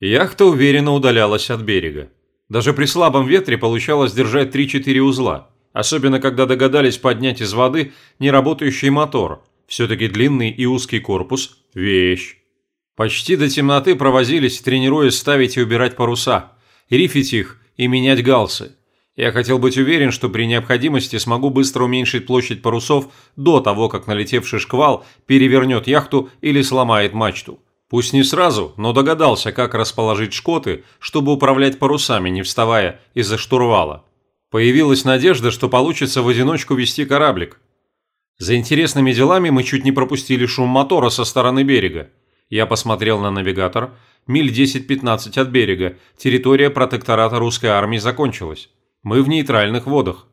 Яхта уверенно удалялась от берега. Даже при слабом ветре получалось держать 3-4 узла, особенно когда догадались поднять из воды неработающий мотор. Все-таки длинный и узкий корпус – вещь. Почти до темноты провозились, тренируясь ставить и убирать паруса, рифить их и менять галсы. Я хотел быть уверен, что при необходимости смогу быстро уменьшить площадь парусов до того, как налетевший шквал перевернет яхту или сломает мачту. Пусть не сразу, но догадался, как расположить шкоты, чтобы управлять парусами, не вставая из-за штурвала. Появилась надежда, что получится в одиночку вести кораблик. За интересными делами мы чуть не пропустили шум мотора со стороны берега. Я посмотрел на навигатор. Миль 10-15 от берега. Территория протектората русской армии закончилась. Мы в нейтральных водах.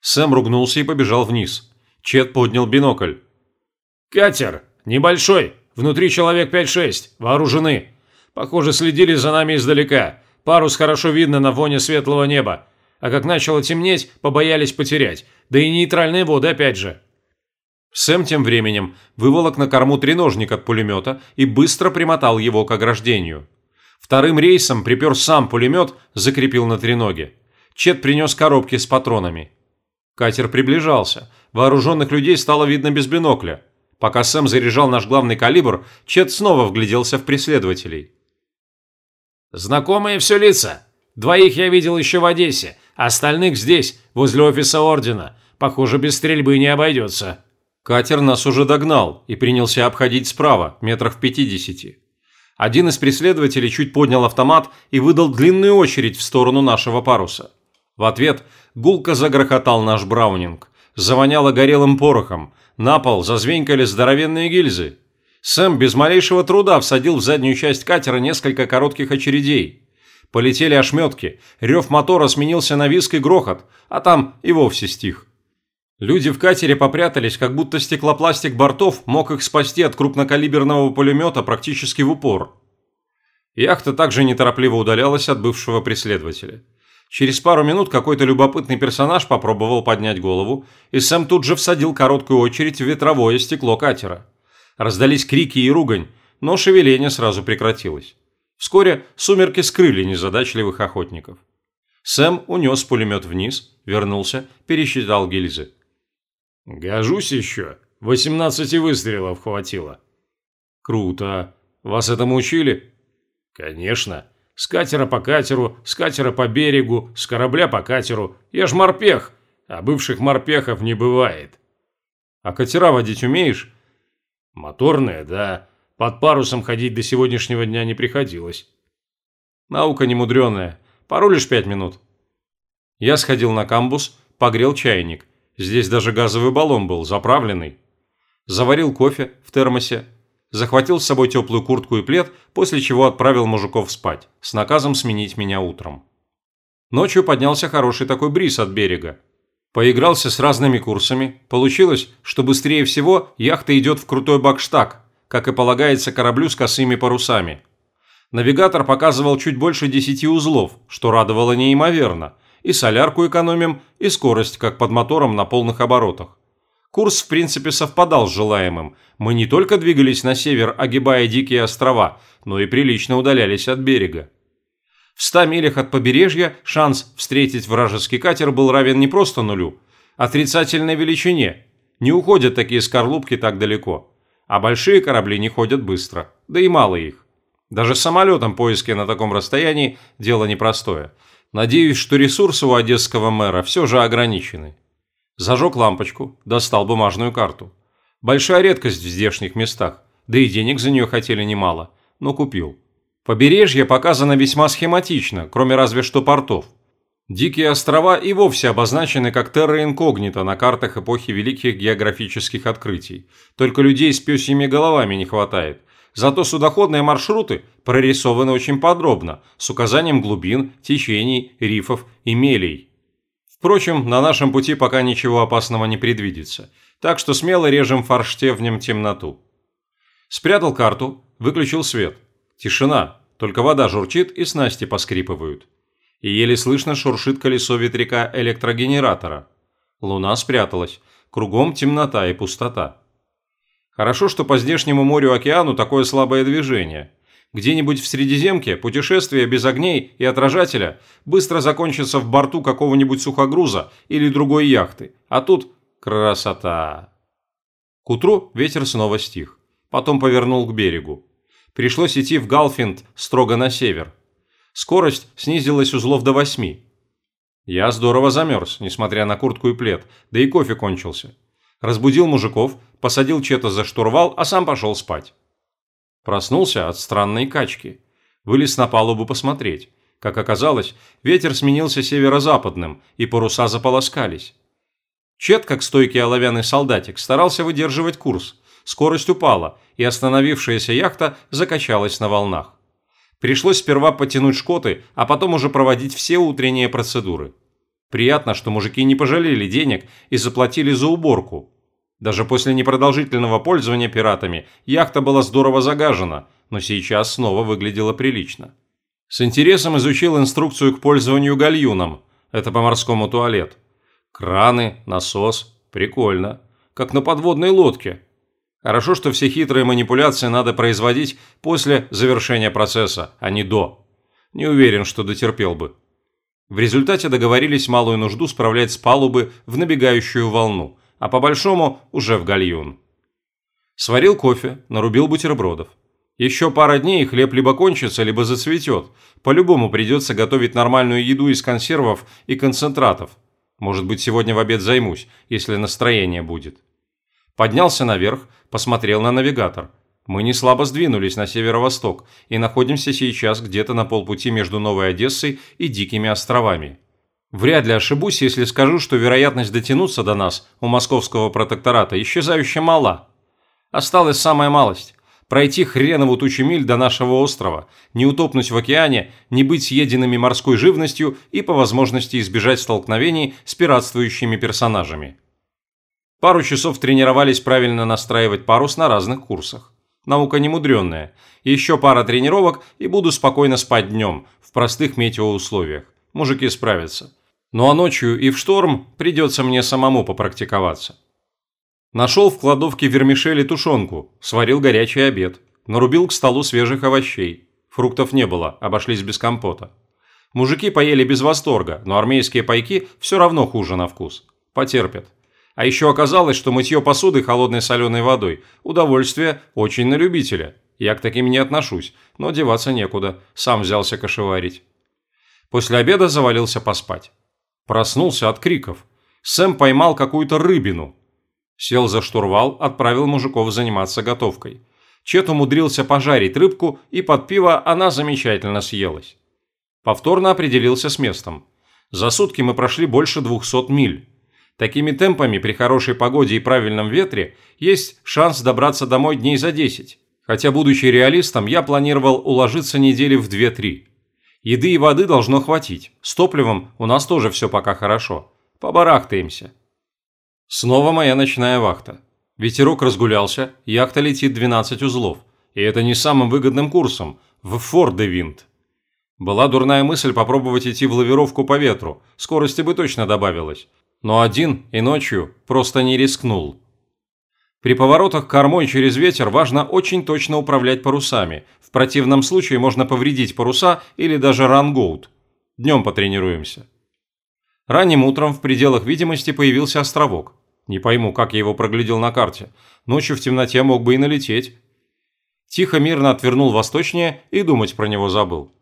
Сэм ругнулся и побежал вниз. Чет поднял бинокль. «Катер! Небольшой! Внутри человек 5-6, вооружены. Похоже, следили за нами издалека. Парус хорошо видно на фоне светлого неба. А как начало темнеть, побоялись потерять. Да и нейтральные воды опять же. Сэм тем временем выволок на корму треножник от пулемета и быстро примотал его к ограждению. Вторым рейсом припер сам пулемет, закрепил на треноге. Чет принес коробки с патронами. Катер приближался. Вооруженных людей стало видно без бинокля. Пока Сэм заряжал наш главный калибр, Чет снова вгляделся в преследователей. «Знакомые все лица. Двоих я видел еще в Одессе, остальных здесь, возле офиса Ордена. Похоже, без стрельбы не обойдется». Катер нас уже догнал и принялся обходить справа, метров в пятидесяти. Один из преследователей чуть поднял автомат и выдал длинную очередь в сторону нашего паруса. В ответ гулко загрохотал наш браунинг. Завоняло горелым порохом, на пол зазвенькали здоровенные гильзы. Сэм без малейшего труда всадил в заднюю часть катера несколько коротких очередей. Полетели ошметки, рев мотора сменился на виск и грохот, а там и вовсе стих. Люди в катере попрятались, как будто стеклопластик бортов мог их спасти от крупнокалиберного пулемета практически в упор. Яхта также неторопливо удалялась от бывшего преследователя. Через пару минут какой-то любопытный персонаж попробовал поднять голову, и Сэм тут же всадил короткую очередь в ветровое стекло катера. Раздались крики и ругань, но шевеление сразу прекратилось. Вскоре сумерки скрыли незадачливых охотников. Сэм унес пулемет вниз, вернулся, пересчитал гильзы. «Гожусь еще. 18 выстрелов хватило». «Круто. Вас этому учили?» «Конечно. С катера по катеру, с катера по берегу, с корабля по катеру. Я ж морпех, а бывших морпехов не бывает. А катера водить умеешь? Моторные, да. Под парусом ходить до сегодняшнего дня не приходилось. Наука немудреная. Порулишь пять минут. Я сходил на камбус, погрел чайник. Здесь даже газовый баллон был, заправленный. Заварил кофе в термосе, захватил с собой теплую куртку и плед, после чего отправил мужиков спать, с наказом сменить меня утром. Ночью поднялся хороший такой бриз от берега. Поигрался с разными курсами. Получилось, что быстрее всего яхта идет в крутой бакштаг, как и полагается кораблю с косыми парусами. Навигатор показывал чуть больше 10 узлов, что радовало неимоверно. И солярку экономим, и скорость, как под мотором на полных оборотах. Курс, в принципе, совпадал с желаемым. Мы не только двигались на север, огибая дикие острова, но и прилично удалялись от берега. В ста милях от побережья шанс встретить вражеский катер был равен не просто нулю, а отрицательной величине. Не уходят такие скорлупки так далеко. А большие корабли не ходят быстро, да и мало их. Даже самолетом поиски на таком расстоянии – дело непростое. Надеюсь, что ресурсы у одесского мэра все же ограничены. Зажег лампочку, достал бумажную карту. Большая редкость в здешних местах, да и денег за нее хотели немало, но купил. Побережье показано весьма схематично, кроме разве что портов. Дикие острова и вовсе обозначены как терра инкогнито на картах эпохи великих географических открытий. Только людей с пёсьими головами не хватает. Зато судоходные маршруты прорисованы очень подробно, с указанием глубин, течений, рифов и мелей. Впрочем, на нашем пути пока ничего опасного не предвидится, так что смело режем форштевнем темноту. Спрятал карту, выключил свет. Тишина, только вода журчит и снасти поскрипывают. И еле слышно шуршит колесо ветряка электрогенератора. Луна спряталась, кругом темнота и пустота. Хорошо, что по здешнему морю-океану такое слабое движение. Где-нибудь в Средиземке путешествие без огней и отражателя быстро закончится в борту какого-нибудь сухогруза или другой яхты. А тут красота. К утру ветер снова стих. Потом повернул к берегу. Пришлось идти в Галфинд строго на север. Скорость снизилась узлов до восьми. Я здорово замерз, несмотря на куртку и плед, да и кофе кончился. Разбудил мужиков, посадил Чета за штурвал, а сам пошел спать. Проснулся от странной качки. Вылез на палубу посмотреть. Как оказалось, ветер сменился северо-западным, и паруса заполоскались. Чет, как стойкий оловянный солдатик, старался выдерживать курс. Скорость упала, и остановившаяся яхта закачалась на волнах. Пришлось сперва потянуть шкоты, а потом уже проводить все утренние процедуры. Приятно, что мужики не пожалели денег и заплатили за уборку, даже после непродолжительного пользования пиратами яхта была здорово загажена, но сейчас снова выглядела прилично. С интересом изучил инструкцию к пользованию гальюном. Это по-морскому туалет. Краны, насос. Прикольно. Как на подводной лодке. Хорошо, что все хитрые манипуляции надо производить после завершения процесса, а не до. Не уверен, что дотерпел бы. В результате договорились малую нужду справлять с палубы в набегающую волну – а по-большому уже в гальюн. Сварил кофе, нарубил бутербродов. Еще пара дней хлеб либо кончится, либо зацветет. По-любому придется готовить нормальную еду из консервов и концентратов. Может быть, сегодня в обед займусь, если настроение будет. Поднялся наверх, посмотрел на навигатор. Мы не слабо сдвинулись на северо-восток и находимся сейчас где-то на полпути между Новой Одессой и Дикими островами. Вряд ли ошибусь, если скажу, что вероятность дотянуться до нас у московского протектората исчезающе мала. Осталась самая малость – пройти хренову тучу миль до нашего острова, не утопнуть в океане, не быть съеденными морской живностью и по возможности избежать столкновений с пиратствующими персонажами. Пару часов тренировались правильно настраивать парус на разных курсах. Наука немудренная. Еще пара тренировок и буду спокойно спать днем, в простых метеоусловиях. Мужики справятся. Ну а ночью и в шторм придется мне самому попрактиковаться. Нашел в кладовке вермишели тушенку, сварил горячий обед, нарубил к столу свежих овощей. Фруктов не было, обошлись без компота. Мужики поели без восторга, но армейские пайки все равно хуже на вкус. Потерпят. А еще оказалось, что мытье посуды холодной соленой водой – удовольствие очень на любителя. Я к таким не отношусь, но деваться некуда, сам взялся кошеварить. После обеда завалился поспать. Проснулся от криков. Сэм поймал какую-то рыбину. Сел за штурвал, отправил мужиков заниматься готовкой. Чет умудрился пожарить рыбку, и под пиво она замечательно съелась. Повторно определился с местом. За сутки мы прошли больше 200 миль. Такими темпами при хорошей погоде и правильном ветре есть шанс добраться домой дней за 10. Хотя, будучи реалистом, я планировал уложиться недели в 2-3. Еды и воды должно хватить. С топливом у нас тоже все пока хорошо. Побарахтаемся. Снова моя ночная вахта. Ветерок разгулялся, яхта летит 12 узлов. И это не самым выгодным курсом, в Фордевинт. Была дурная мысль попробовать идти в лавировку по ветру, скорости бы точно добавилось. Но один и ночью просто не рискнул. При поворотах кормой через ветер важно очень точно управлять парусами. В противном случае можно повредить паруса или даже рангоут. Днем потренируемся. Ранним утром в пределах видимости появился островок. Не пойму, как я его проглядел на карте. Ночью в темноте мог бы и налететь. Тихо мирно отвернул восточнее и думать про него забыл.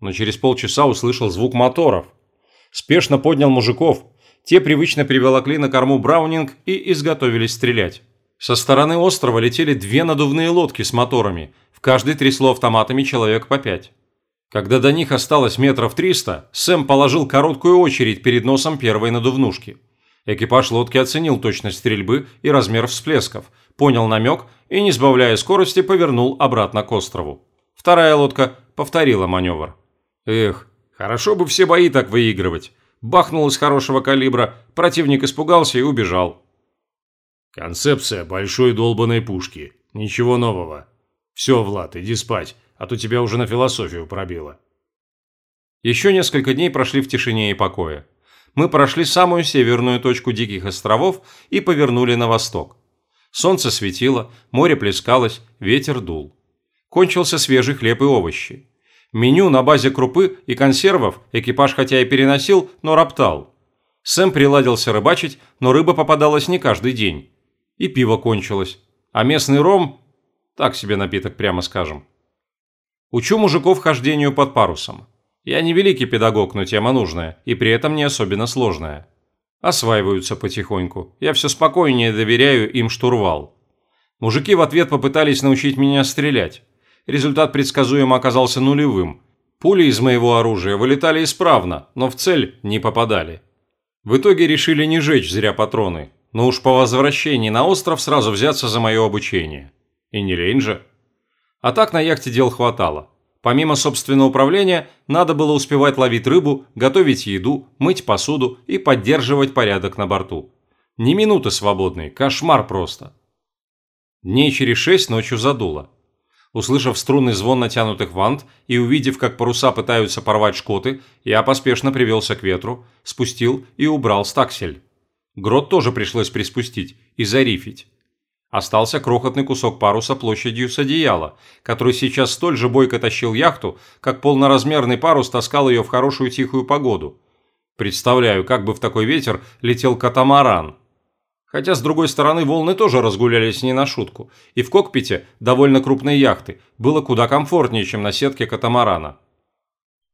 Но через полчаса услышал звук моторов. Спешно поднял мужиков. Те привычно приволокли на корму Браунинг и изготовились стрелять. Со стороны острова летели две надувные лодки с моторами, в каждой трясло автоматами человек по пять. Когда до них осталось метров триста, Сэм положил короткую очередь перед носом первой надувнушки. Экипаж лодки оценил точность стрельбы и размер всплесков, понял намек и, не сбавляя скорости, повернул обратно к острову. Вторая лодка повторила маневр. Эх, хорошо бы все бои так выигрывать. Бахнул из хорошего калибра, противник испугался и убежал. Концепция большой долбанной пушки. Ничего нового. Все, Влад, иди спать, а то тебя уже на философию пробило. Еще несколько дней прошли в тишине и покое. Мы прошли самую северную точку Диких островов и повернули на восток. Солнце светило, море плескалось, ветер дул. Кончился свежий хлеб и овощи. Меню на базе крупы и консервов экипаж хотя и переносил, но роптал. Сэм приладился рыбачить, но рыба попадалась не каждый день. И пиво кончилось. А местный ром – так себе напиток, прямо скажем. Учу мужиков хождению под парусом. Я не великий педагог, но тема нужная, и при этом не особенно сложная. Осваиваются потихоньку. Я все спокойнее доверяю им штурвал. Мужики в ответ попытались научить меня стрелять. Результат предсказуемо оказался нулевым. Пули из моего оружия вылетали исправно, но в цель не попадали. В итоге решили не жечь зря патроны, но уж по возвращении на остров сразу взяться за мое обучение. И не лень же. А так на яхте дел хватало. Помимо собственного управления, надо было успевать ловить рыбу, готовить еду, мыть посуду и поддерживать порядок на борту. Ни минуты свободной, кошмар просто. Дней через шесть ночью задуло. Услышав струнный звон натянутых вант и увидев, как паруса пытаются порвать шкоты, я поспешно привелся к ветру, спустил и убрал стаксель. Грот тоже пришлось приспустить и зарифить. Остался крохотный кусок паруса площадью с одеяла, который сейчас столь же бойко тащил яхту, как полноразмерный парус таскал ее в хорошую тихую погоду. Представляю, как бы в такой ветер летел катамаран. Хотя, с другой стороны, волны тоже разгулялись не на шутку, и в кокпите довольно крупной яхты было куда комфортнее, чем на сетке катамарана.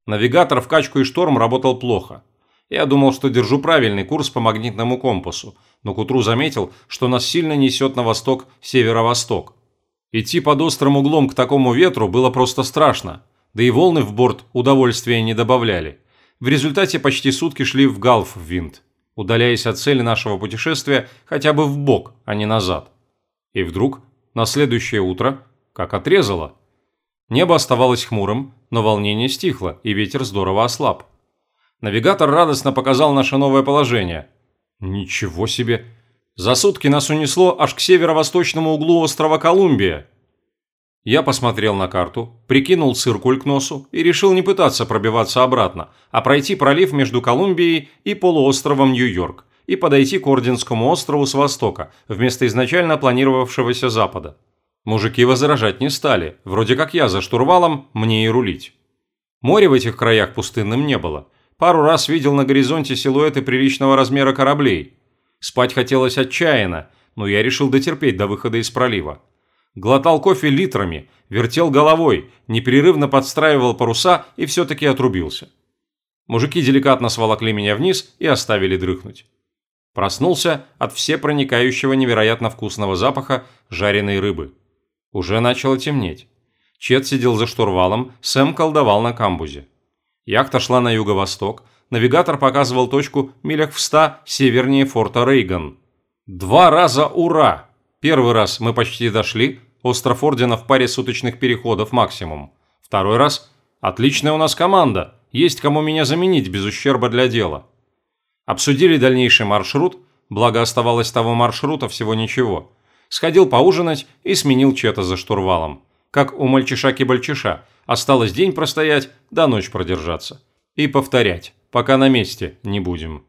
Навигатор в качку и шторм работал плохо. Я думал, что держу правильный курс по магнитному компасу, но к утру заметил, что нас сильно несет на восток, северо-восток. Идти под острым углом к такому ветру было просто страшно, да и волны в борт удовольствия не добавляли. В результате почти сутки шли в галф-винт, удаляясь от цели нашего путешествия хотя бы в бок, а не назад. И вдруг, на следующее утро, как отрезало. Небо оставалось хмурым, но волнение стихло, и ветер здорово ослаб. Навигатор радостно показал наше новое положение. Ничего себе! За сутки нас унесло аж к северо-восточному углу острова Колумбия. Я посмотрел на карту, прикинул циркуль к носу и решил не пытаться пробиваться обратно, а пройти пролив между Колумбией и полуостровом Нью-Йорк и подойти к Орденскому острову с востока, вместо изначально планировавшегося запада. Мужики возражать не стали, вроде как я за штурвалом, мне и рулить. Моря в этих краях пустынным не было, Пару раз видел на горизонте силуэты приличного размера кораблей. Спать хотелось отчаянно, но я решил дотерпеть до выхода из пролива. Глотал кофе литрами, вертел головой, непрерывно подстраивал паруса и все-таки отрубился. Мужики деликатно сволокли меня вниз и оставили дрыхнуть. Проснулся от всепроникающего невероятно вкусного запаха жареной рыбы. Уже начало темнеть. Чет сидел за штурвалом, Сэм колдовал на камбузе. Яхта шла на юго-восток. Навигатор показывал точку милях в ста севернее форта Рейган. Два раза ура! Первый раз мы почти дошли, остров Ордена в паре суточных переходов максимум. Второй раз – отличная у нас команда, есть кому меня заменить без ущерба для дела. Обсудили дальнейший маршрут, благо оставалось того маршрута всего ничего. Сходил поужинать и сменил чета за штурвалом. Как у мальчиша-кибальчиша – Осталось день простоять, да ночь продержаться. И повторять, пока на месте не будем.